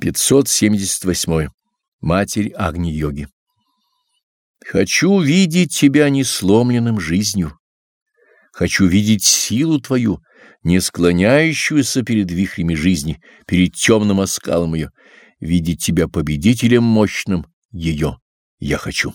578. Матерь Агни-йоги. Хочу видеть тебя не сломленным жизнью. Хочу видеть силу твою, не склоняющуюся перед вихрями жизни, перед темным оскалом ее, видеть тебя победителем мощным ее я хочу.